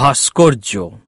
ভাস্কর্য